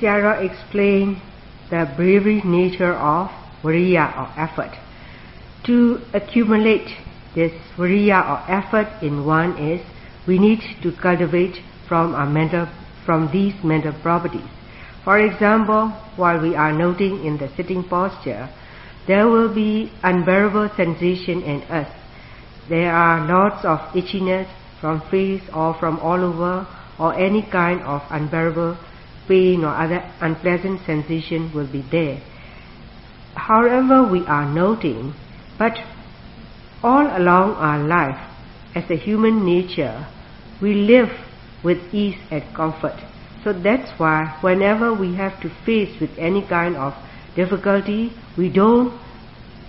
Sierra explained the bravery nature of viriya or effort. To accumulate this viriya or effort in one is we need to cultivate from our mental from these mental properties. For example, while we are noting in the sitting posture, there will be unbearable sensation in us. There are lots of itchiness from face or from all over or any kind of unbearable pain or other unpleasant sensation will be there. However, we are noting, but all along our life, as a human nature, we live with ease and comfort. So that's why whenever we have to face with any kind of difficulty, we don't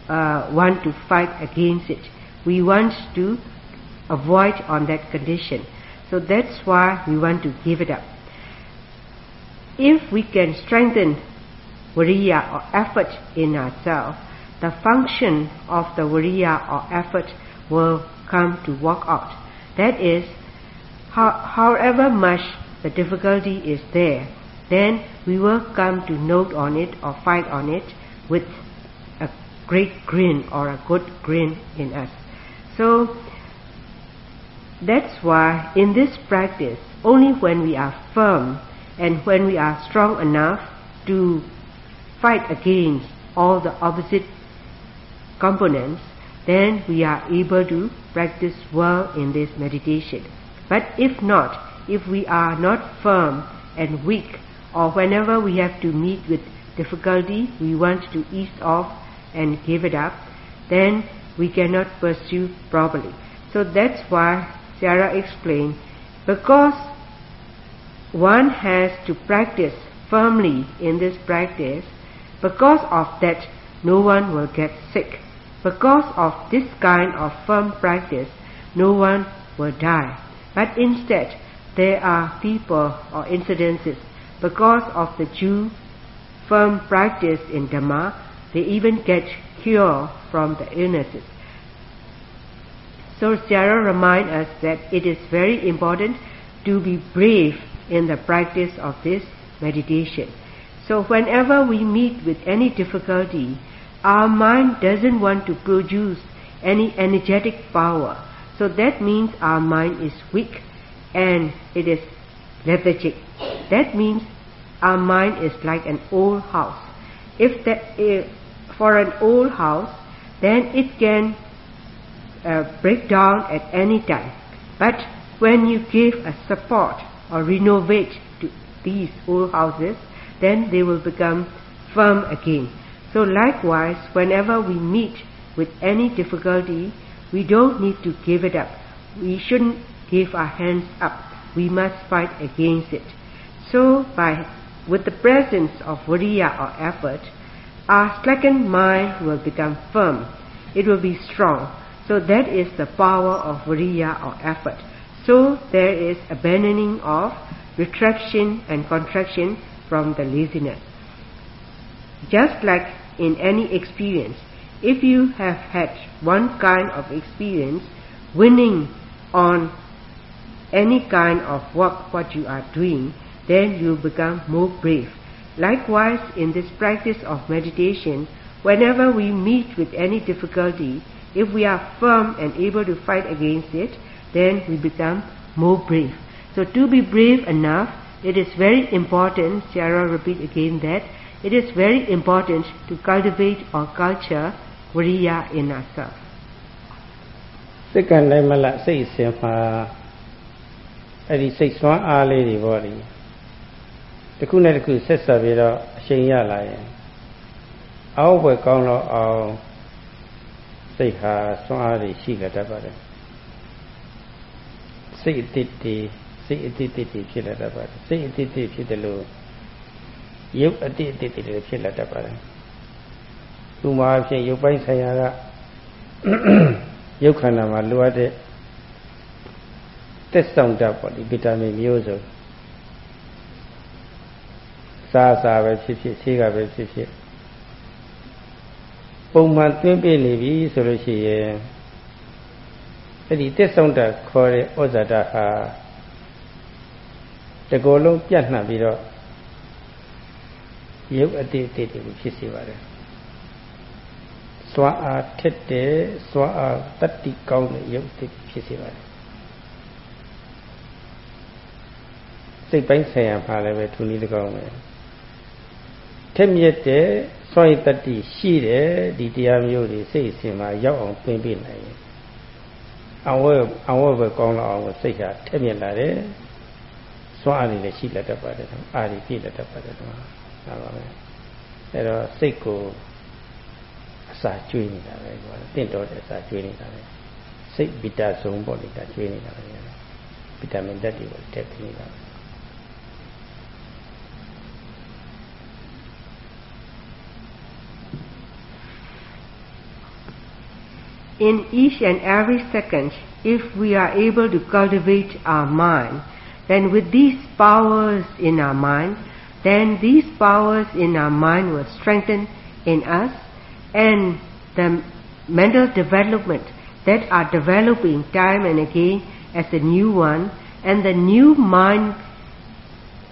uh, want to fight against it. We want to avoid on that condition. So that's why we want to give it up. If we can strengthen viriya or effort in ourselves, the function of the viriya or effort will come to work out. That is, how, however much the difficulty is there, then we will come to note on it or fight on it with a great grin or a good grin in us. So that's why in this practice, only when we are firm and when we are strong enough to fight against all the opposite components, then we are able to practice well in this meditation. But if not, if we are not firm and weak, or whenever we have to meet with difficulty, we want to ease off and give it up, then we cannot pursue properly. So that's why Sarah explained, because one has to practice firmly in this practice, because of that no one will get sick. Because of this kind of firm practice, no one will die. But instead, there are people or incidences because of the Jew firm practice in Dhamma, they even get cure from the illnesses. So Sarah reminds us that it is very important to be brave in the practice of this meditation. So whenever we meet with any difficulty, our mind doesn't want to produce any energetic power. So that means our mind is weak and it is lethargic. That means our mind is like an old house. If, that, if for an old house, then it can uh, break down at any time. But when you give a support or renovate these old houses, then they will become firm again. So likewise, whenever we meet with any difficulty, we don't need to give it up. We shouldn't give our hands up. We must fight against it. So by with the presence of viriya or effort, our slackened mind will become firm. It will be strong. So that is the power of viriya or effort. So there is abandoning of retraction and contraction from the laziness. Just like in any experience, if you have had one kind of experience, winning on any kind of work what you are doing, then you become more brave. Likewise, in this practice of meditation, whenever we meet with any difficulty, if we are firm and able to fight against it, then we become more brave. So to be brave enough, it is very important, Sarah repeat again that, it is very important to cultivate or culture viriya in ourselves. စိတ်ကလည်းမလားစိတ်စင်မှာအဲ့ဒီစိတ်ဆွမ်းအားလေးတွေပေါ့လေတစ်ခုနဲ့တစ်ခုဆက်ဆက်ပြီးတော့အရှိန်ရလာရင်အောက်ဘွယ်ကောင်းတော့အောင်စိတ်ဟာဆွမ်းအားတွေရှိကြတတ်ပါတယ် စိတ်အတိတ်တွေစိတ်အတိတ်တွေဖြစ်လာတတ်ပါတယ်စိတ်အတိတ်တွေဖြစ်တယ်လို့ရုပ်အတိတ်အတိတ်တွေဖြစ်လာတတ်ပါတယ်ဥမာအဖြစ်ရုပ်ပိုင်းဆိုင်ရာကရုပ်ခန္ဓာမှာလိုအပ်တဲ့တက်ဆောင်တတ်ပေါ့ဒီဗီတာမင်မျိုးစုံစားစားပဲဖြစ်ဖြစ်ဆေးကပဲဖြစ်ဖြစ်ပုံမှန်သွင်းပြနေပြီဆိုလို့ရှိရင် အဲ့ဒီတက်ဆောင်တတ်ခေါ်တဲ့ဩဇာတဟာတကောလုံးပြတ်နှံ့ပြီးတော့ရုပ်အတိတ်အတိတ်တွေဖြစ်စေပါတယ်စွာအားထက်တဲ့စွာအားတတ္တိကောင်းတဲ့ရုပ်အတိတ်ဖြစ်စေပါတယ်စိတ်ပိုင်းဆိုင်ရာပါလည်းပဲသူနည်းတကောင်းပဲထက်မြက်တဲ့စွန့်ရတတ္တိရှိတဲ့ဒီတရားမျိုးတွေစိတ်အစဉ်မှာရောက်အောင်ပင်ပြနိုင်ရင် အဝဲအဝဲပဲကောင်းတော့အောင်စိတ်ဟာထက်မြက်လာတယ်စွန့်အားတွေလည်းရှိလက်တတ်ပါတယ်အားတွေပြည့်လက်တတ်ပါတယ်ဒီမှာဒါပါပဲအဲ့တော့စိတ်ကိုအစာကျွေးနေတာပဲကွာတင့်တော်တဲ့အစာကျွေးနေတာပဲစိတ်ဗီတာဆုံးပေါ့လေဒါကျွေးနေတာပဲဗီတာမင်ဓာတ်တွေကိုတက်နေတာပဲ in each and every second, if we are able to cultivate our mind, then with these powers in our mind, then these powers in our mind will strengthen in us and the mental development that are developing time and again as a new one and the new mind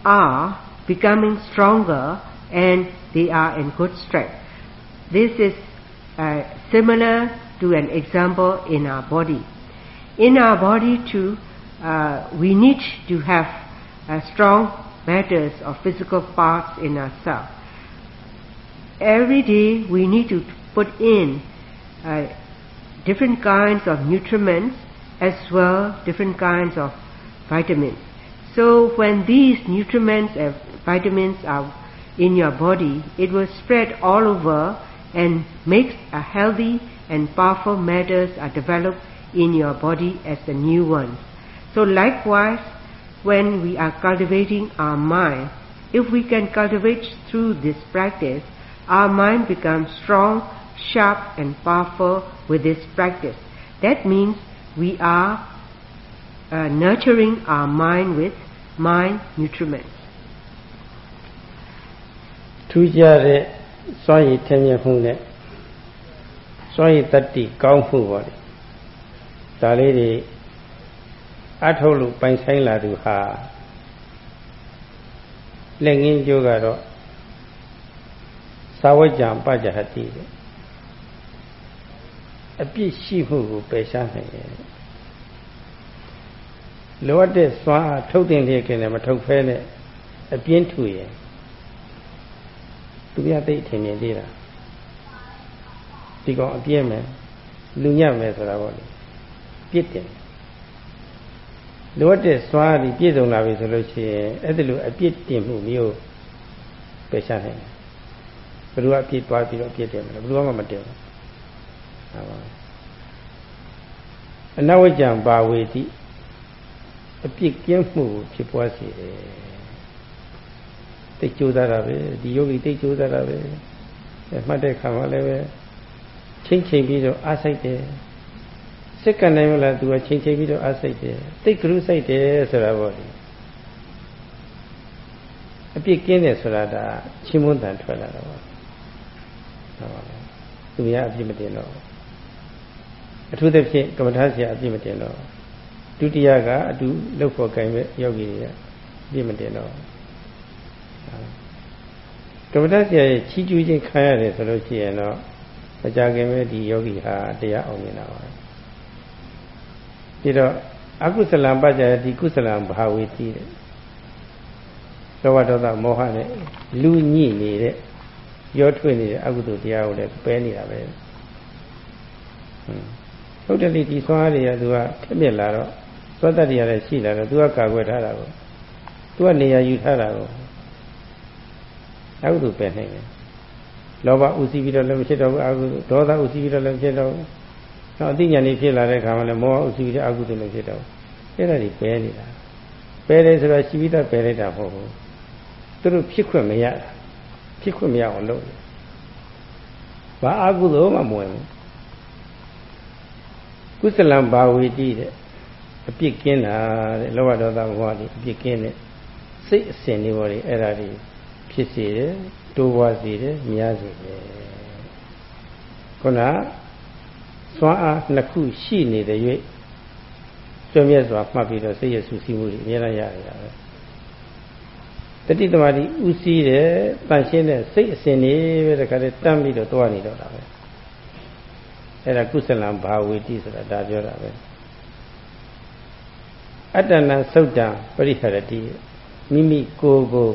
are becoming stronger and they are in good strength. This is uh, similar to an example in our body. In our body too, uh, we need to have uh, strong matters or physical parts in ourselves. Every day we need to put in uh, different kinds of nutriments as well different kinds of vitamins. So when these nutriments and vitamins are in your body, it will spread all over and makes a healthy and powerful matters are developed in your body as the new ones. So likewise, when we are cultivating our mind, if we can cultivate through this practice, our mind becomes strong, sharp and powerful with this practice. That means we are uh, nurturing our mind with mind nutriments. ထူးခြားတဲ့စွမ်းရည်ထင်မြင်မှုနဲ့ စွမ်းရည်တတ္တိကောင်းမှုပေါ့လေဒါလေးတွေအထုတ်လို့ပိုင်ဆိုင်လာသူဟာလက်ငင်းကျိုးကတော့သာဝကြံပကြဟတိတဲ့အပြစ်ရှိမှုကိုပယ်ရှားနိုင်တယ်လိုအပ်တဲ့စွမ်းအားထုတ်တင်လျက်ခင်လည်းမထုတ်ဖဲနဲ့အပြင်းထူရင်သူပြသိထင်မြင်သေးတာ ဒီကောင်အပြည့်မယ်လူညံ့မယ်ဆိုတာပေါ့လေပြစ်တယ်လိုအပ်တဲ့စွမ်းအားဒီပြည့်စုံလာပြီဆိုလို့ရှိရင်အဲ့ဒီလိုအပြစ်တင်မှုမျိုးပယ်ရှားနိုင်တယ်ဘယ်သူကအပြစ်သွားပြီးတော့အပြစ်တယ်မလဲဘယ်သူမှမတင်ဘူးဟုတ်ပါဘူးအနဝကြံပါဝေတိအပြစ်ကင်းမှုကိုဖြစ်ပွားစေတယ်တိတ်ကြိုးစားတာပဲဒီယောဂီတိတ်ကြိုးစားတာပဲမှတ်တဲ့ခါမှလည်းပဲ ချိန်ချိန်ပြီးတော့အားစိတ်တယ်စိတ်ကနိုင်မလားသူကချိန်ချိန်ပြီးတော့အားစိတ်တယ်တိတ်ကလူစိတ်တယ်ဆိုတာပေါ့လေအပြစ်ကင်းတယ်ဆိုတာဒါချင်းမွန်းတန်ထွက်လာတာပေါ့ဟုတ်ပါဘူးသူများအပြစ်မတင်တော့အထူးသဖြင့်ကမ္မထာဆရာအပြစ်မတင်တော့ဒုတိယကအတူလှုပ်ဖို့ကံပဲယောဂီတွေကအပြစ်မတင်တော့ကမ္မထာဆရာရဲ့ချီးကျူးခြင်းခံရတယ်ဆိုလို့ရှိရင်တော့ မကြခင်ပဲဒီယောဂီဟာတရားအောင်နေတာပါပြီးတော့အကုသလံပัจจယတိကုသလံဘာဝေတိတဲ့လောဘဒေါသမောဟနဲ့လူညှိနေတဲ့ရောထွေးနေတဲ့အကုသိုလ်တရားကိုလည်းပယ်နေတာပဲဟုတ်တယ်လေဒီသွားရတွေကသူကထက်မြက်လာတော့သောတတ္တရားလည်းရှိလာတော့သူကကာကွယ်ထားတာကိုသူကနေရာယူထားတာကိုအကုသိုလ်ပယ်နိုင်တယ် လောဘဥသိပြီးတော့လည်းမဖြစ်တော့ဘူးအကုဒေါသဥသိပြီးတော့လည်းမဖြစ်တော့ဘူးနောက်အသိဉာဏ်ကြီးဖြစ်လာတဲ့အခါမှာလည်းမောဟဥသိပြီးတော့အကုသိုလ်လည်းဖြစ်တော့အဲ့ဒါကြီးပယ်နေတာပယ်တယ်ဆိုတော့ရှိပြီးတော့ပယ်လိုက်တာမဟုတ်ဘူးသူတို့ဖြစ်ခွင့်မရတာဖြစ်ခွင့်မရအောင်လုပ်တယ်ဘာအကုသိုလ်မှမဝင်ဘူးကုသလံဘာဝေတိတဲ့အပြစ်ကင်းတာတဲ့လောဘဒေါသမောဟတွေအပြစ်ကင်းတဲ့စိတ်အစဉ်တွေပေါ်လေအဲ့ဒါတွေ ဖြစ်စေတယ်တိုးပွားစေတယ်များစေတယ်ခုနစွမ်းအားနှစ်ခုရှိနေတဲ့၍ကျွမ်းမြတ်စွာမှတ်ပြီးတော့စိတ်ရဆူဆီးမှုတွေအများကြီးရရတာပဲတတတိသမารီဥစည်းတဲ့တန်ရှင်းတဲ့စိတ်အစဉ်တွေပဲတခါတည်းတမ်းပြီးတော့တွားနေတော့တာပဲအဲ့ဒါကုသလံဘာဝေတိဆိုတာဒါပြောတာပဲအတ္တနံသုတ်တံပရိဟရတိမိမိကိုယ်ကို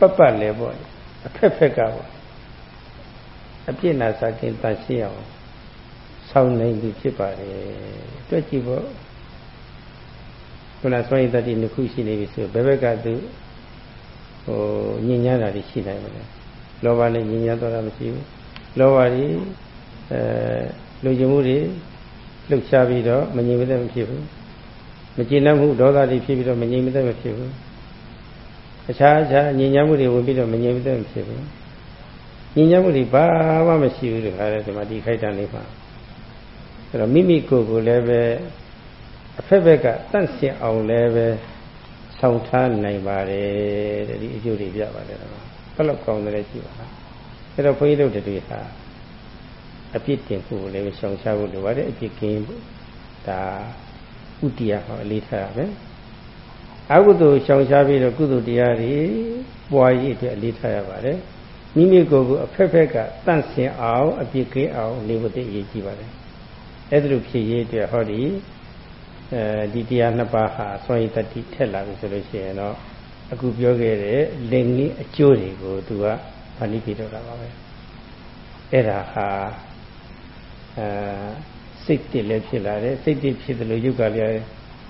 ပပလဲပေါ့အဖက်ဖက်ကပေါ့အပြစ်နာစာခင်တန်ရှင်းအောင်ဆောင်းနိုင်ပြီဖြစ်ပါတယ်တွေ့ကြည့်ဖို့ခုနစွန့်ရည်တတိနှစ်ခုရှိနေပြီဆိုဘယ်ဘက်ကသူဟိုညဉ့်ညမ်းတာတွေရှိနိုင်မလဲလောဘနဲ့ညဉ့်ညမ်းသွားတာမရှိဘူးလောဘတွေအဲလူကျင်မှုတွေလှုပ်ရှားပြီးတော့မငြိမ်မသက်မဖြစ်ဘူးမကျေနပ်မှုဒေါသတွေဖြစ်ပြီးတော့မငြိမ်မသက်မဖြစ်ဘူး အခြားအခြားညဉ့်ညမ်းမှုတွေဝင်ပြီးတော့မငြိမ်မသက်မဖြစ်ဘူးညဉ့်ညမ်းမှုတွေဘာမှမရှိဘူးတခါတည်းဒီမှာဒီခိုက်တန်လေးမှာအဲ့တော့မိမိကိုယ်ကိုလည်းပဲအဖက်ဖက်ကတန့်စင်အောင်လည်းပဲဆောင်ထားနိုင်ပါတယ်တဲ့ဒီအကျိုးတွေပြပါတယ်တော့ဘယ်လောက်ကောင်းတယ်လဲကြည့်ပါလားအဲ့တော့ဘုန်းကြီးတို့တွေဟာအပြစ်တင်ဖို့လည်းရှောင်ရှားဖို့လိုပါတယ်အပြစ်ကင်းဖို့ဒါဥတ္တရားဟောအလေးထားရမယ် အကုသိုလ်ရှောင်ရှားပြီးတော့ကုသိုလ်တရားတွေပွားရည်အတွက်အလေးထားရပါတယ်မိမိကိုယ်ကိုအဖက်ဖက်ကတန့်စင်အောင်အပြစ်ကင်းအောင်နေဖို့တည်းအရေးကြီးပါတယ်အဲ့ဒါလိုဖြစ်ရေးအတွက်ဟောဒီအဲဒီတရားနှစ်ပါးဟာစွန့်ရည်တတိထက်လာပြီဆိုလို့ရှိရင်တော့အခုပြောခဲ့တဲ့လင်ကြီးအကျိုးတွေကိုသူကဗာဏိပြတော့တာပါပဲအဲ့ဒါဟာအဲစိတ်တည်းလည်းဖြစ်လာတယ်စိတ်တည်းဖြစ်တယ်လို့ယုတ်ကလည်း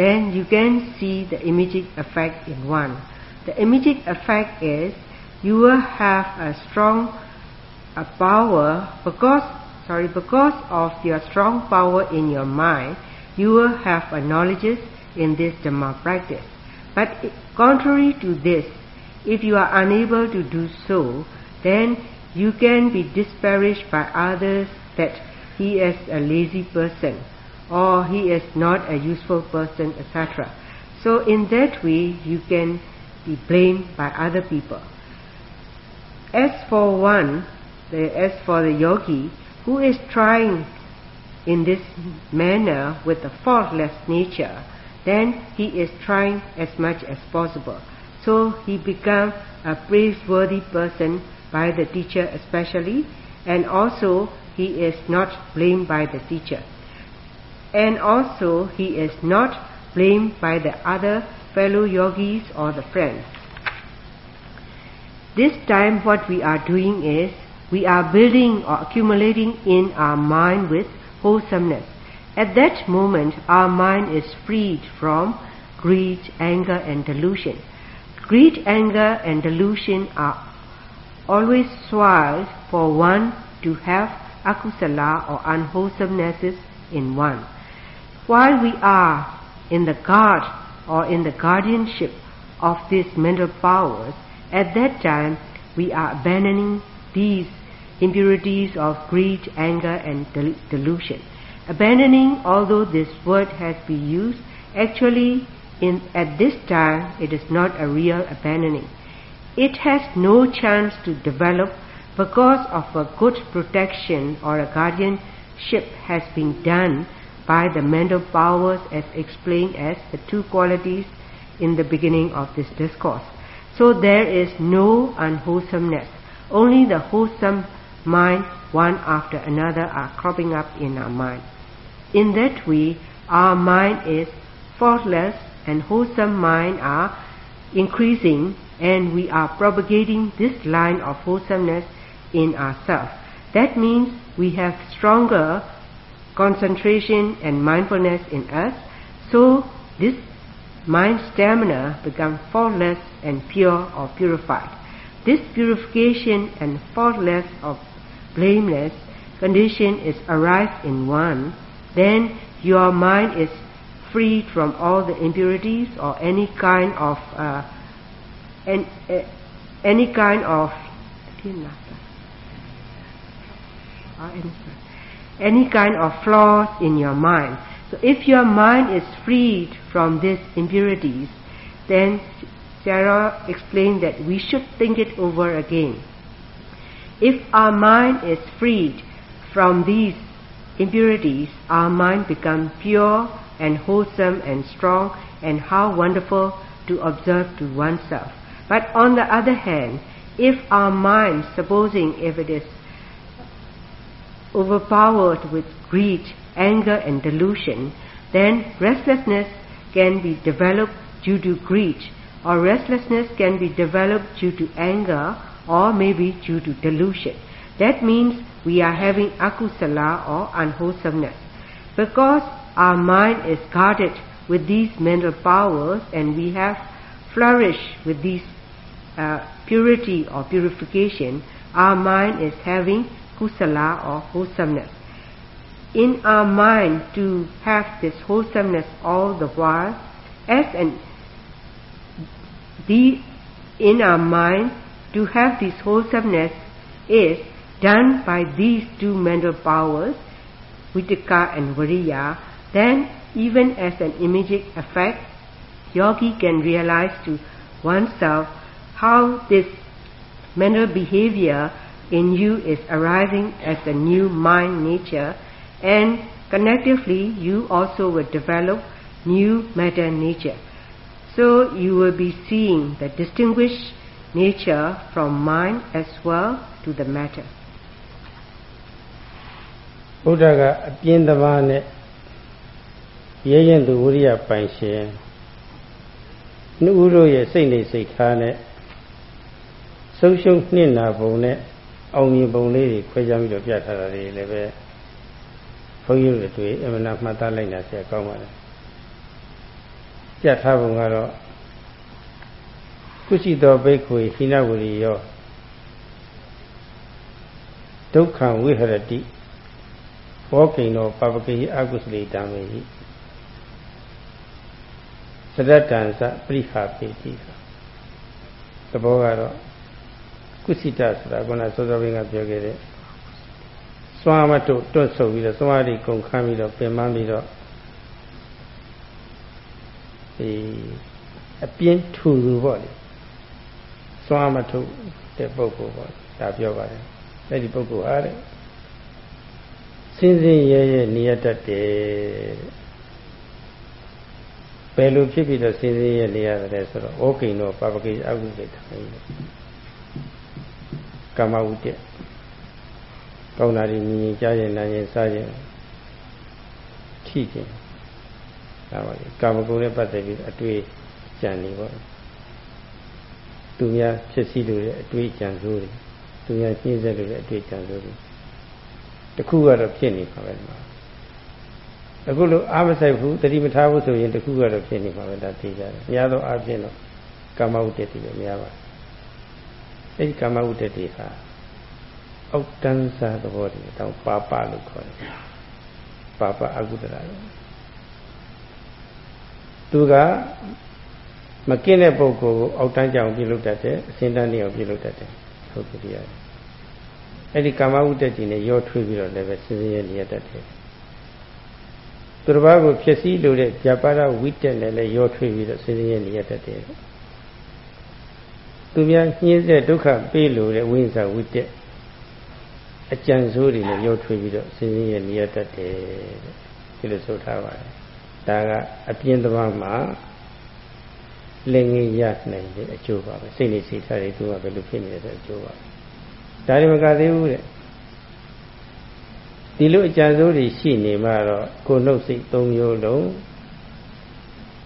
then you can see the immediate effect in one. The immediate effect is you will have a strong a power because sorry because of your strong power in your mind you will have a knowledge in this Dhamma practice. But contrary to this, if you are unable to do so, then you can be disparaged by others that he is a lazy person or he is not a useful person, etc. So in that way, you can be blamed by other people. As for one, the, as for the yogi who is trying in this manner with a faultless nature, then he is trying as much as possible. So he becomes a praiseworthy person by the teacher especially, and also he is not blamed by the teacher. And also he is not blamed by the other fellow yogis or the friends. This time what we are doing is we are building or accumulating in our mind with wholesomeness. At that moment our mind is freed from greed, anger and delusion. Greed, anger and delusion are always strive for one to have akusala or unwholesomenesses in one. While we are in the guard or in the guardianship of these mental powers, at that time we are abandoning these impurities of greed, anger and del- delusion. Abandoning, although this word has been used, actually in, at this time it is not a real abandoning it has no chance to develop because of a good protection or a guardianship has been done by the mental powers as explained as the two qualities in the beginning of this discourse. So there is no unwholesomeness. Only the wholesome mind one after another are cropping up in our mind. In that way, our mind is faultless and wholesome mind are increasing and we are propagating this line of wholesomeness in ourselves. That means we have stronger concentration and mindfulness in us, so this mind stamina becomes faultless and pure or purified. This purification and faultless or blameless condition is arrived in one, then your mind is freed from all the impurities or any kind of uh, an, uh, any kind of any kind of flaws in your mind. So if your mind is freed from these impurities, then Sarah explained that we should think it over again. If our mind is freed from these impurities, our mind becomes pure and wholesome and strong and how wonderful to observe to oneself. But on the other hand, if our mind, supposing if it is overpowered with greed, anger and delusion, then restlessness can be developed due to greed, or restlessness can be developed due to anger, or maybe due to delusion. That means we are having akusala or unwholesomeness. Because our mind is guarded with these mental powers and we have flourished with these uh, purity or purification, our mind is having kusala or wholesomeness. In our mind to have this wholesomeness all the while, as an the in our mind to have this wholesomeness is done by these two mental powers, vitakka and viriya, then even as an immediate effect, yogi can realize to oneself how this mental behavior in you is arising as a new mind nature and connectively you also will develop new matter nature. So you will be seeing the distinguished nature from mind as well to the matter. ဘုရားကအပြင်းသမားနဲ့ရဲရင်သူဝိရိယပိုင်ရှင်နှုတ်တို့ရဲ့စိတ်နေစိတ်ထားနဲ့ဆုံးရှုံးနှင့်နာပုံနဲ့ အောင်မြင်ပုံလေးတွေခွဲခြားပြီးတော့ပြထားတာတွေလည်းပဲဘုန်းကြီးတို့တွေ့အမှန်မှတ်သားလိုက်တာဆရာကောင်းပါလားပြထားပုံကတော့ကုရှိတော်ဘိက္ခွေဟိနဝရီယောဒုက္ခဝိဟရတိဘောကိန်တော်ပပကိအကုသလိတံမေဟိသရတ္တံသပရိခာပေတိသဘောကတော့ ကုစိတဆိုတာကနစောစောဘင်းကပြောခဲ့တဲ့စွမ်းမတုတွတ်ဆုပ်ပြီးတော့သွားရီကုန်ခမ်းပြီးတော့ပင်မပြီးတော့ဒီအပြင်းထူသူပေါ့လေစွမ်းမထုတဲ့ပုဂ္ဂိုလ်ပေါ့ဒါပြောပါတယ်အဲ့ဒီပုဂ္ဂိုလ်အားတဲ့စင်းစင်းရဲရဲနေရတတ်တယ်ဘယ်လိုဖြစ်ပြီးတော့စင်းစင်းရဲနေရတယ်ဆိုတော့ဩကိန်တော့ပပကိအကုသိထိုင် ကမ္မဝုတ္တကောင်းတာတွေမြင်ရင်ကြားရင်နားရင်စားရင်ထိခြင်းဒါပါလေကာမဂုဏ်နဲ့ပတ်သက်ပြီးအတွေ့ကြံနေပေါ့သူများဖြစ်စည်းလို့တဲ့အတွေ့ကြံစိုးတွေသူများရှင်းဆက်လို့တဲ့အတွေ့ကြံစိုးတွေတခုကတော့ဖြစ်နေပါပဲဒီမှာအခုလို့အားမဆိုင်ဘူးတတိမထားဘူးဆိုရင်တခုကတော့ဖြစ်နေပါပဲဒါသိကြတယ်များသောအားဖြင့်တော့ကာမဝတ္တတိပဲများပါတယ် အဲဒီကာမဝတ္တတိဟာအောက်တန်းစားသဘောတည်းတောင်ပါပလို့ခေါ်တယ်ပါပအကုတ္တရာသူကမကင်းတဲ့ပုဂ္ဂိုလ်ကိုအောက်တန်းကြောင်ပြုလုပ်တတ်တယ်အစင်းတန်းနေအောင်ပြုလုပ်တတ်တယ်ဟုတ်ကဲ့ရတယ်အဲ့ဒီကာမဝုတ္တတိနဲ့ရောထွေးပြီးတော့လည်းပဲစဉ်းစားရနေရတတ်တယ်သူတစ်ပါးကိုဖြစ်စည်းလို့တဲ့ဇပါရဝိတ္တနဲ့လည်းရောထွေးပြီးတော့စဉ်းစားရနေရတတ်တယ် သူများညှင်းတဲ့ဒုက္ခပေးလို့တဲ့ဝိဉ္ဇဝိတ္တအကြံစိုးတွေနဲ့ရောထွေးပြီးတော့စဉ်းစားရနေရတတ်တယ်ဒီလိုဆိုထားပါတယ်ဒါကအပြင်းသမားမှာလက်ငင်းရနိုင်တဲ့အကျိုးပါပဲစိတ်နေစိတ်ထားတွေသူကဘယ်လိုဖြစ်နေတဲ့အကျိုးပါဒါတွေမကသေးဘူးတဲ့ဒီလိုအကြံစိုးတွေရှိနေမှတော့ကိုယ်နှုတ်စိတ်သုံးမျိုးလုံး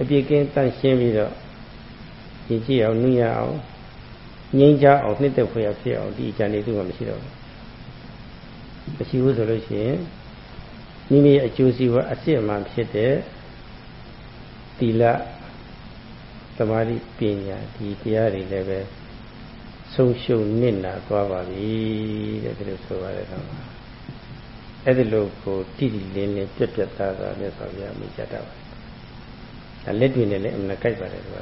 အပြည့်ကင်းတန့်ရှင်းပြီးတော့ကြည်ကြည့်အောင်နှူးရအောင် ငြိမ်းချအောင်နှစ်သက်ဖွယ်ဖြစ်အောင်ဒီအကြံတွေသူကမရှိတော့ဘူးမရှိဘူးဆိုလို့ရှိရင်မိမိအကျိုးစီးပွားအစစ်အမှန်ဖြစ်တဲ့သီလသမာဓိပညာဒီတရားတွေလည်းပဲဆုံးရှုံးနစ်နာသွားပါပြီတဲ့ဒီလိုဆိုပါတယ်တော့အဲ့ဒီလိုကိုတိတိလင်းလင်းပြက်ပြက်သားသားမြတ်စွာဘုရားမိကြတာပါဒါလက်တွေ့နဲ့လည်းအမှန်ကြိုက်ပါတယ်ကွာ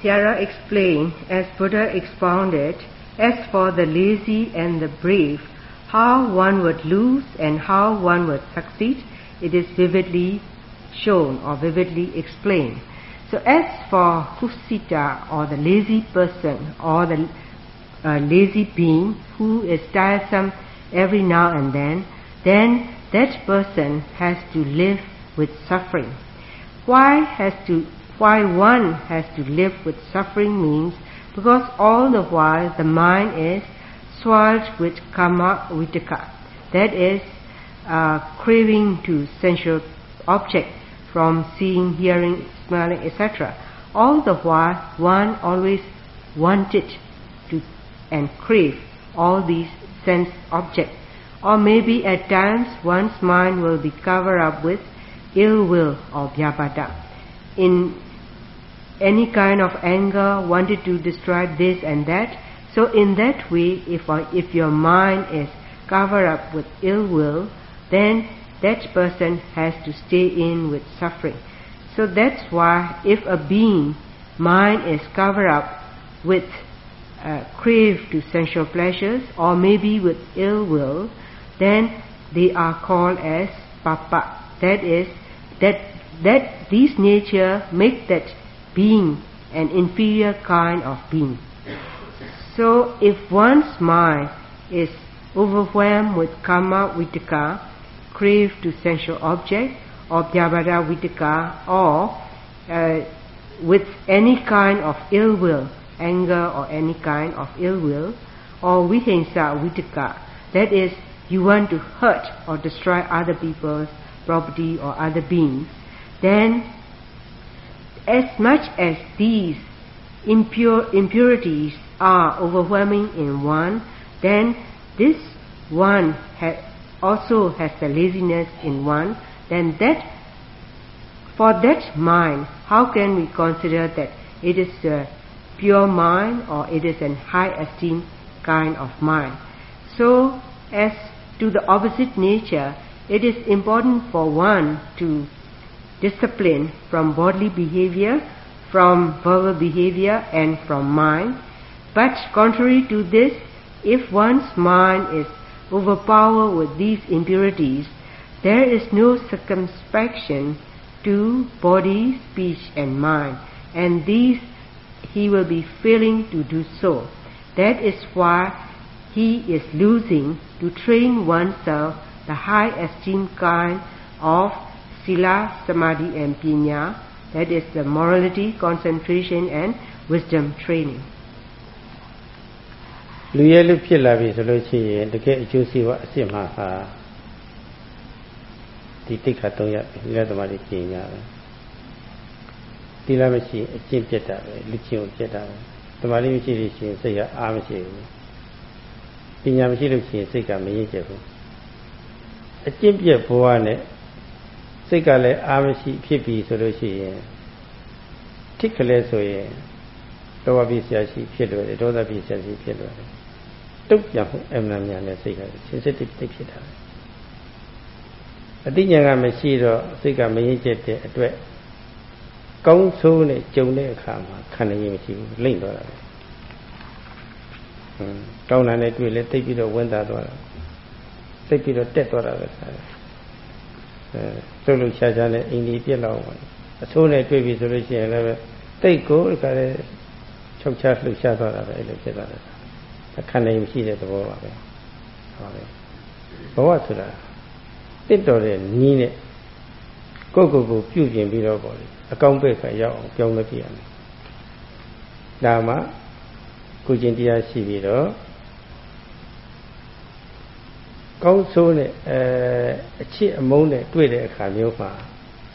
Sierra explained, as Buddha expounded, as for the lazy and the brave, how one would lose and how one would succeed, it is vividly shown or vividly explained. So as for Kusita or the lazy person or the uh, lazy being who is tiresome every now and then, then that person has to live with suffering. Why has to why one has to live with suffering means because all the while the mind is swelled with kama vitakka, that is, uh, craving to sensual object from seeing, hearing, smelling, etc. All the while one always wanted to and crave all these sense objects. Or maybe at times one's mind will be covered up with ill will or vyabhata. In any kind of anger, wanted to destroy this and that. So in that way, if, if your mind is covered up with ill will, then that person has to stay in with suffering. So that's why if a being mind is covered up with uh, crave to sensual pleasures or maybe with ill will, then they are called as papa. That is that that these nature make that being an inferior kind of being. So if one's mind is overwhelmed with kama vitakka, crave to sensual object, or vyabhada vitakka, or uh, with any kind of ill will, anger or any kind of ill will, or vihingsa vitakka, that is, you want to hurt or destroy other people's property or other beings, then as much as these impure impurities are overwhelming in one, then this one ha also has the laziness in one, then that for that mind, how can we consider that it is a pure mind or it is an high esteem kind of mind? So, as to the opposite nature, it is important for one to discipline from bodily behavior, from verbal behavior, and from mind. But contrary to this, if one's mind is overpowered with these impurities, there is no circumspection to body, speech, and mind, and these he will be failing to do so. That is why he is losing to train oneself the high esteem kind of sila, samadhi, and pinya. That is the morality, concentration, and wisdom training. လူရဲလူဖြစ်လာပြီဆိုလို့ရှိရင်တကယ်အကျိုးစီးပွားအစ်စ်မှာဟာဒီတိခါ၃ရပ်ဒီလက်သမားတွေပြင်ကြပဲဒီလားမရှိအကျင့်ပြတ်တာပဲလူချင်းကိုပြတ်တာပဲသမာဓိမရှိလို့ရှိရင်စိတ်ကအားမရှိဘူးပညာမရှိလို့ရှိရင်စိတ်ကမရင့်ကျက်ဘူးအကျင့်ပြတ်ဘဝနဲ့ စိတ်ကလည်းအားမရှိဖြစ်ပြီဆိုလို့ရှိရင်ထိတ်ကလေးဆိုရင်လောဘပိဆရာရှိဖြစ်လို့ဒေါသပိဆရာရှိဖြစ်လို့တုတ်ပြန်ဖို့အမှန်များနဲ့စိတ်ကစင်စစ်တိတ်ဖြစ်တာအတိညာကမရှိတော့စိတ်ကမရင်ကျက်တဲ့အတွက်ကောင်းဆိုးနဲ့ကြုံတဲ့အခါမှာခံနိုင်ရင်မရှိဘူးလိမ့်တော့တာပဲဟွန်းကောင်းတာနဲ့တွေ့လဲတိတ်ပြီးတော့ဝင်တာသွားတာတိတ်ပြီးတော့တက်သွားတာပဲခါတယ်အဲ လှုပ်လှုပ်ရှားရှားနဲ့အိမ်ကြီးပြက်လောက်ပါအဆိုးနဲ့တွေ့ပြီဆိုလို့ရှိရင်လည်းတိတ်ကိုခါတယ်ချုပ်ချလှုပ်ရှားသွားတာပဲအဲ့လိုဖြစ်သွားတယ်အခန္ဓာမရှိတဲ့သဘောပါပဲဟောပဲဘဝဆိုတာတစ်တော်တဲ့နီးနဲ့ကိုယ့်ကိုယ်ကိုပြုပြင်ပြီးတော့ပေါ့လေအကောင်းဘက်ကရောက်အောင်ပြောင်းလဲပြရမယ်ဒါမှကိုကျင်တရားရှိပြီးတော့ ကောင်းဆိုးနဲ့အဲအချစ်အမုန်းနဲ့တွေ့တဲ့အခါမျိုးမှာ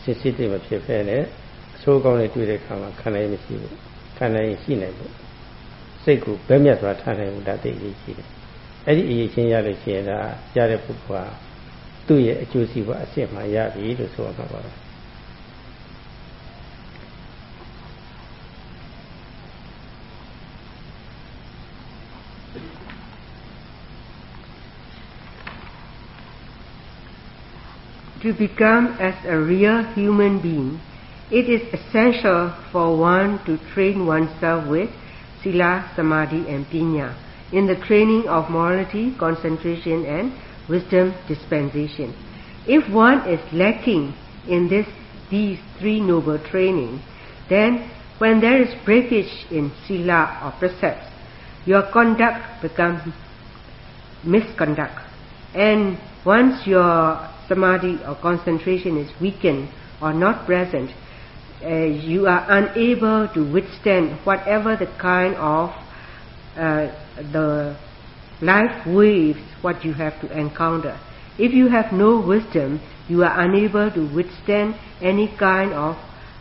စစ်စစ်တိမဖြစ်ဖဲနဲ့အဆိုးကောင်းနဲ့တွေ့တဲ့အခါမှာခံနိုင်မရှိဘူးခံနိုင်ရှိနိုင်ဘူးစိတ်ကိုဘဲမြတ်စွာထားနိုင်ဘူးဒါသိအရေးကြီးတယ်အဲ့ဒီအရေးချင်းရလို့ရှိရင်ဒါရတဲ့ပုဂ္ဂိုလ်ဟာသူ့ရဲ့အကျိုးစီးပွားအစစ်မှရပြီလို့ဆိုရမှာပါ to become as a real human being, it is essential for one to train oneself with sila, samadhi and pinya in the training of morality, concentration and wisdom dispensation. If one is lacking in this, these three noble training, then when there is breakage in sila or precepts, your conduct becomes misconduct. And once your samadhi or concentration is weakened or not present, uh, you are unable to withstand whatever the kind of uh, the life waves what you have to encounter. If you have no wisdom, you are unable to withstand any kind of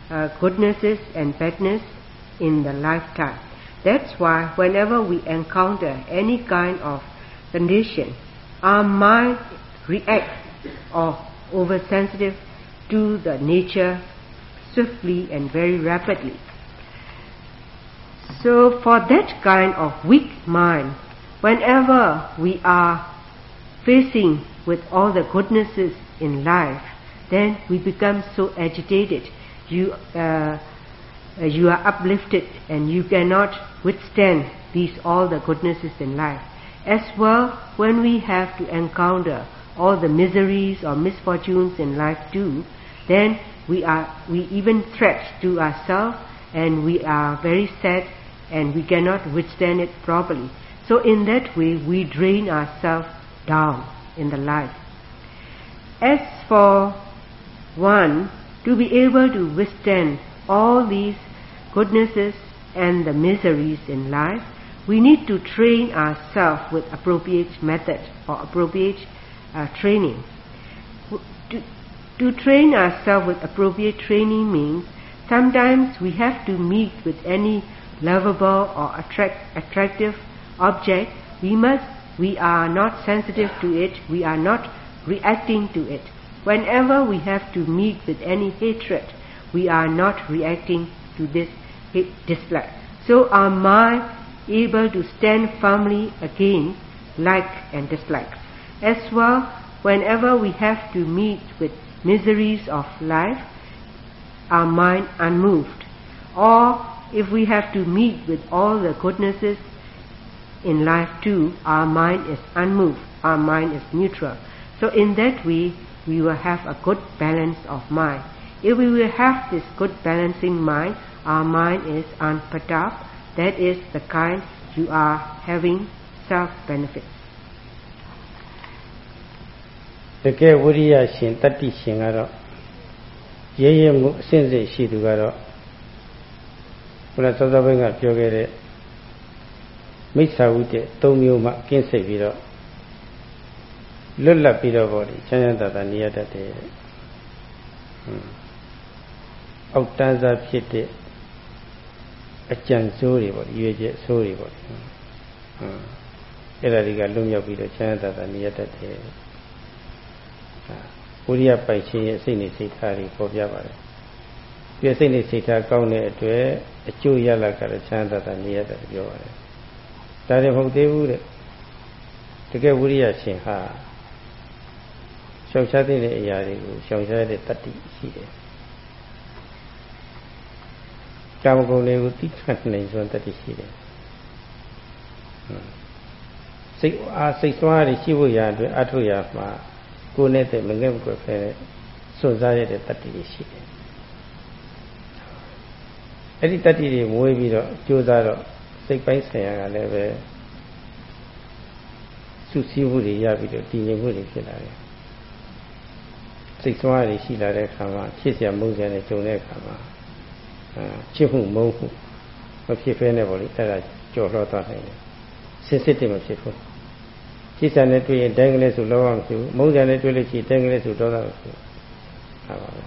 uh, goodnesses and badness in the lifetime. That's why whenever we encounter any kind of condition, our mind reacts or oversensitive to the nature swiftly and very rapidly. So for that kind of weak mind, whenever we are facing with all the goodnesses in life, then we become so agitated. You, uh, you are uplifted and you cannot withstand these all the goodnesses in life. As well, when we have to encounter all the miseries or misfortunes in life too, then we are we even threat to ourselves and we are very sad and we cannot withstand it properly. So in that way we drain ourselves down in the life. As for one to be able to withstand all these goodnesses and the miseries in life, we need to train ourselves with appropriate method or appropriate uh, training. To, to train ourselves with appropriate training means sometimes we have to meet with any lovable or attract, attractive object. We must, we are not sensitive to it, we are not reacting to it. Whenever we have to meet with any hatred, we are not reacting to this dislike. So our mind able to stand firmly against like and dislike. As well, whenever we have to meet with miseries of life, our mind unmoved. Or if we have to meet with all the goodnesses in life too, our mind is unmoved, our mind is neutral. So in that way, we will have a good balance of mind. If we will have this good balancing mind, our mind is unperturbed. That is the kind you are having self-benefit. တကယ်ဝိရိယရှင်တတ္တိရှင်ကတော့ရဲရဲမှုအစဉ်စဉ်ရှိသူကတော့ဘုရားသောသောဘင်းကပြောခဲ့တဲ့မိစ္ဆာဝိတ္တ၃မျိုးမှကင်းစိတ်ပြီးတော့လွတ်လပ်ပြီးတော့ဗောလေချမ်းသာသာနေရတတ်တယ်တဲ့။အောက်တန်းစားဖြစ်တဲ့အကြံစိုးတွေပေါ့ရွေချက်ဆိုးတွေပေါ့။အဲ့ဒါတွေကလွတ်မြောက်ပြီးတော့ချမ်းသာသာနေရတတ်တယ်။ ဝိရိယပိုက်ခြင်းရဲ့စိတ်နေစိတ်ထားတွေပေါ်ပြပါတယ်။ပြည့်စိတ်နေစိတ်ထားကောင်းတဲ့အတွက်အကျိုးရလကတော့ချမ်းသာသာနေရတတ်တယ်ပြောပါတယ်။ဒါလည်းမဟုတ်သေးဘူးတဲ့။တကယ်ဝိရိယရှင်ဟာရှောင်ရှားတဲ့အရာတွေကိုရှောင်ရှားတဲ့တတ္တိရှိတယ်။ကာမဂုဏ်တွေကိုသိခတ်နိုင်စွမ်းတတ္တိရှိတယ်။စိတ်အားစိတ်ဆွမ်းအားတွေရှိဖို့ရာအတွက်အထုရာမှာ ကိုယ်နဲ့တည်းမငဲ့မကွယ်ဖဲစွန့်စားရတဲ့တတ္တိတွေရှိတယ်။အဲ့ဒီတတ္တိတွေမွေးပြီးတော့ကြိုးစားတော့စိတ်ပိုင်းဆိုင်ရာကလည်းပဲစုစည်းမှုတွေရပြီးတော့တည်ငြိမ်မှုတွေဖြစ်လာတယ်။စိတ်ဆွမ်းအားတွေရှိလာတဲ့အခါမှာဖြစ်เสียမုန်းเสียနဲ့ကြုံတဲ့အခါမှာချစ်မှုမုန်းမှုမဖြစ်ဖဲနဲ့ပေါ့လေအဲ့ဒါကြော်လွှတ်သွားနိုင်တယ်စစ်စစ်တည်းမဖြစ်ဘူး ချစ်စံနဲ့တွေ့ရင်တိုင်းကလေးဆိုလောဘမရှိဘူးမုန်းစံနဲ့တွေ့လို့ရှိရင်တိုင်းကလေးဆိုဒေါသမရှိဘူးဟာပါပဲ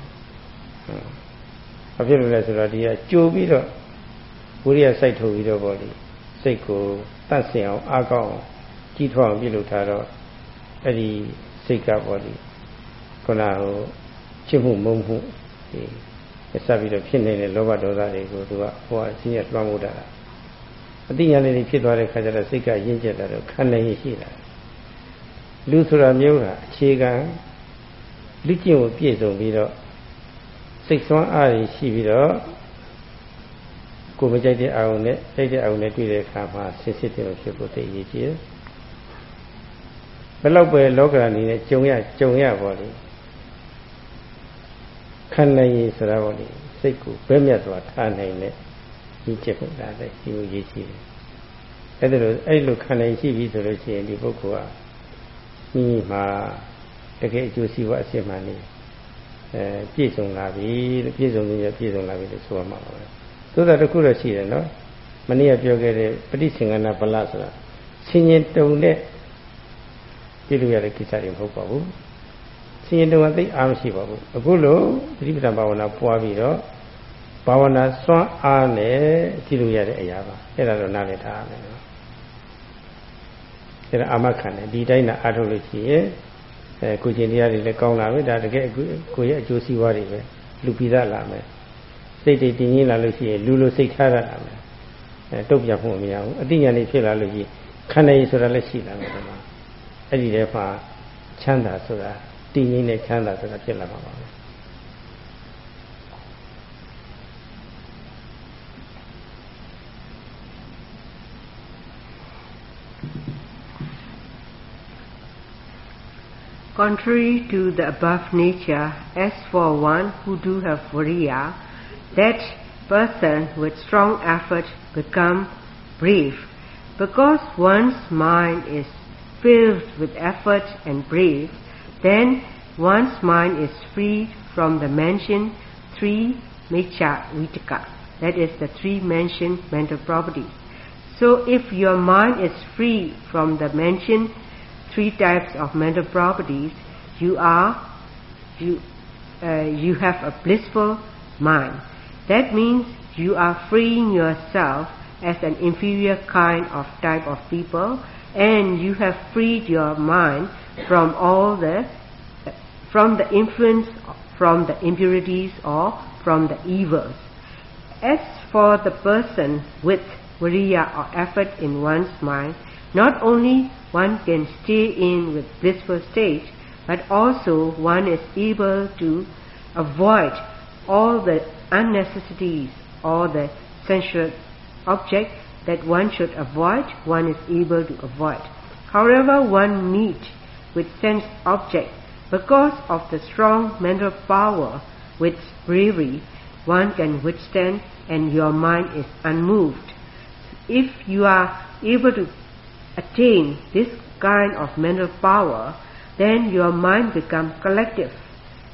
ဘာဖြစ်လို့လဲဆိုတော့ဒီကကြိုပြီးတော့ဝိရိယစိုက်ထုတ်ပြီးတော့ပေါ့လေစိတ်ကိုတတ်ဆင်အောင်အားကောင်းအောင်ကြီးထွားအောင်ပြုလုပ်ထားတော့အဲ့ဒီစိတ်ကပေါ့လေခုနဟိုချစ်မှုမုန်းမှုဒီဆက်ပြီးတော့ဖြစ်နေတဲ့လောဘဒေါသတွေကိုသူကဟိုအစင်းရလွှမ်းမိုးတာအတိညာလေးတွေဖြစ်သွားတဲ့ခါကျတော့စိတ်ကရင့်ကျက်တာတော့ခံနိုင်ရရှိလာ လူဆိုတာမျိုးကအခြေခံလူကျင့်ကိုပြည့်စုံပြီးတော့စိတ်ဆွမ်းအားရရှိပြီးတော့ကိုမကြိုက်တဲ့အာရုံနဲ့ကြိုက်တဲ့အာရုံနဲ့တွေ့တဲ့အခါမှာဆစ်စစ်တယ်ဖြစ်ဖို့သိအရေးကြီးတယ်ဘယ်လောက်ပဲလောကအနေနဲ့ကြုံရကြုံရပါလိမ့်ခန္ဓာရည်ဆိုတာပေါ့လေစိတ်ကိုဘဲမြတ်စွာထားနိုင်တဲ့ဒီချက်ကိုဒါလည်းရှိဖို့ရည်ရှိတယ်အဲ့ဒါလိုအဲ့လိုခန္ဓာရည်ရှိပြီဆိုလို့ရှိရင်ဒီပုဂ္ဂိုလ်က မိမိမှာတကယ်အကျိုးစီးပွားအစစ်မှန်နေအဲပြည့်စုံလာပြီလို့ပြည့်စုံနေရပြည့်စုံလာပြီလို့ဆိုရမှာပါပဲသို့တော်တခုတော့ရှိတယ်နော်မနေ့ကပြောခဲ့တဲ့ပဋိသင်္ကနာဗလဆိုတာဆင်ញင်တုံတဲ့ပြည့်လို့ရတဲ့ကိစ္စတွေမဟုတ်ပါဘူးဆင်ញင်တုံကသိအားမရှိပါဘူးအခုလို့သတိပဋ္ဌာန်ဘာဝနာပွားပြီးတော့ဘာဝနာစွမ်းအားနဲ့ကြည့်လို့ရတဲ့အရာပါအဲ့ဒါတော့နားလည်ထားရမယ်နော် အဲ့ဒါအာမခံတယ်ဒီတိုင်းသာအားထုတ်လို့ရှိရင်အဲကိုကျင်တရားတွေလည်းကောင်းလာပြီဒါတကယ်ကိုရဲ့အကျိုးစီးပွားတွေပဲလူပြီးသားလာမယ်စိတ်တွေတည်ငြိမ်လာလို့ရှိရင်လူလိုစိတ်ထားရတာမယ်အဲတုတ်ပြမှုမရဘူးအတိညာနေဖြစ်လာလို့ရှိရင်ခန္ဓာရည်ဆိုတာလည်းရှိလာမယ်ဒီမှာအဲ့ဒီထဲမှာချမ်းသာဆိုတာတည်ငြိမ်တဲ့ချမ်းသာဆိုတာဖြစ်လာမှာပါပဲ Contrary to the above nature, as for one who do have viriya, that person with strong effort become brave, because one's mind is filled with effort and brave, then one's mind is freed from the mentioned three miccha vitakka, that is the three mentioned mental properties. So if your mind is free from the mentioned three types of mental properties, you are, you, uh, you have a blissful mind. That means you are freeing yourself as an inferior kind of type of people and you have freed your mind from all the, from the influence from the impurities or from the evils. As for the person with viriya or effort in one's mind, not only one can stay in with blissful state, but also one is able to avoid all the unnecessities or the sensual objects that one should avoid, one is able to avoid. However, one meet with sense objects because of the strong mental power with bravery one can withstand and your mind is unmoved. If you are able to attain this kind of mental power, then your mind becomes collective.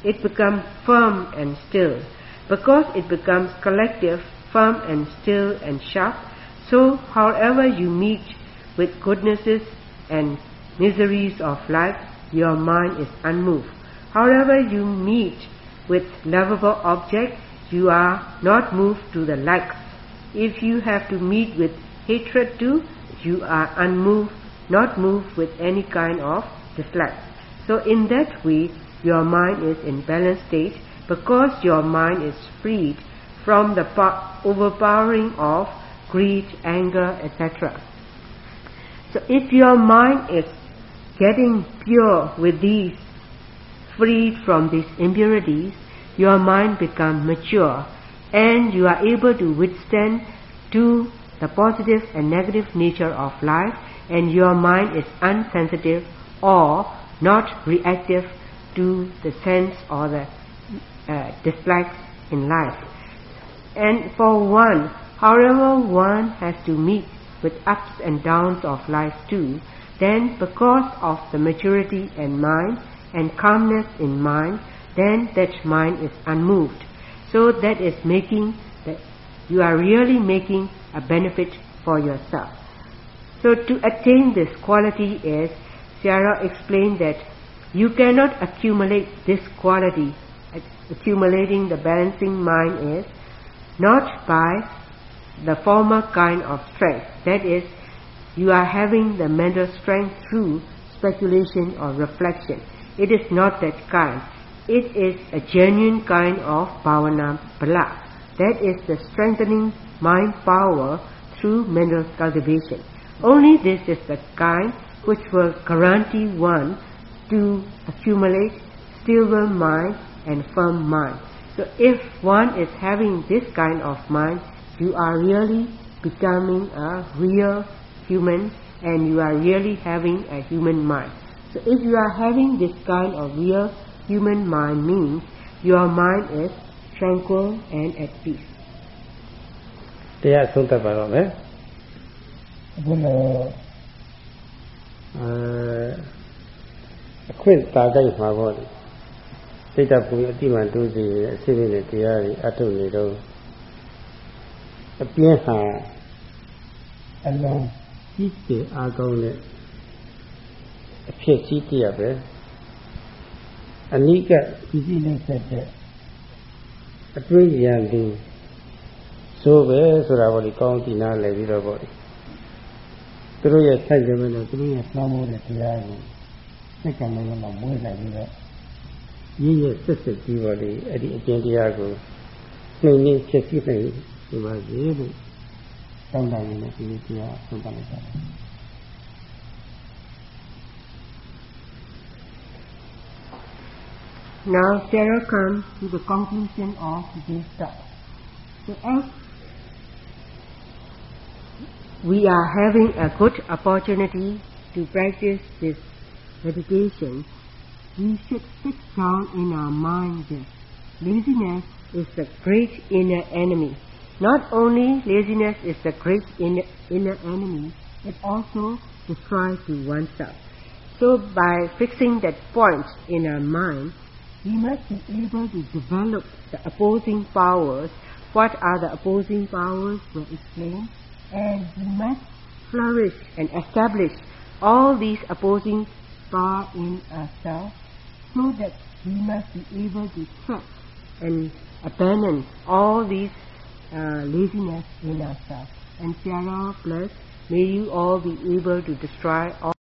It becomes firm and still. Because it becomes collective, firm and still and sharp, so however you meet with goodnesses and miseries of life, your mind is unmoved. However you meet with lovable objects, you are not moved to the likes. If you have to meet with hatred too, you are unmoved, not moved with any kind of dislike. So in that way, your mind is in balanced state because your mind is freed from the overpowering of greed, anger, etc. So if your mind is getting pure with these, freed from these impurities, your mind becomes mature and you are able to withstand to the positive and negative nature of life and your mind is unsensitive or not reactive to the sense or the uh, dislikes in life. And for one, however one has to meet with ups and downs of life too, then because of the maturity in mind and calmness in mind, then that mind is unmoved. So that is making that you are really making a benefit for yourself. So to attain this quality is, Sayadaw explained that you cannot accumulate this quality. Accumulating the balancing mind is not by the former kind of strength. That is, you are having the mental strength through speculation or reflection. It is not that kind. It is a genuine kind of bhavana bala. That is the strengthening mind power through mental cultivation. Only this is the kind which will guarantee one to accumulate stable mind and firm mind. So if one is having this kind of mind, you are really becoming a real human and you are really having a human mind. So if you are having this kind of real human mind means your mind is tranquil and at peace. တရားဆုံးသက်ပါတော့မယ်အခုလည်းအဲအခွင့်တာကြိုက်မှာပေါ့လေစိတ်တပူအတိမှန်တိုးစီအစိမ့်နဲ့တရားတွေအထုတ်နေတော့အပြင်းဟာအလုံးကြီးကျယ်အားကောင်းတဲ့အဖြစ်ကြီးတရပဲအနိကဒီစီနဲ့ဆက်တဲ့အတွေ့အကြုံလူ ဆိုပဲဆိုတာပေါ့ဒီကောင်းကြည့်နားလည်ပြီးတော့ပေါ့ဒီသူတို့ရဲ့ဆိုင်ကြမယ်လို့သူတို့ရဲ့နှောင်းမိုးတဲ့တရားကိုစိတ်ကလည်းမမွေးနိုင်ပြီးတော့ရင်းရဲ့စစ်စစ်ပြီးပေါ့လေအဲ့ဒီအကျင့်တရားကိုနှိမ့်နှိမ့်ဖြစ်ဖြစ်နိုင်ဒီပါစေလို့တောင်းတနေတယ်ဒီတရားဆုံးပါလိုက်တာ Now Sarah comes to the conclusion of this talk. So as we are having a good opportunity to practice this meditation, we should fix down in our mind laziness is the great inner enemy. Not only laziness is the great inner, inner enemy, it also destroys to oneself. So by fixing that point in our mind, we must be able to develop the opposing powers. What are the opposing powers were explained. And we must flourish and establish all these opposing powers in ourselves so that we must be able to check and abandon all these uh, laziness in ourselves. And Sarah plus, may you all be able to destroy all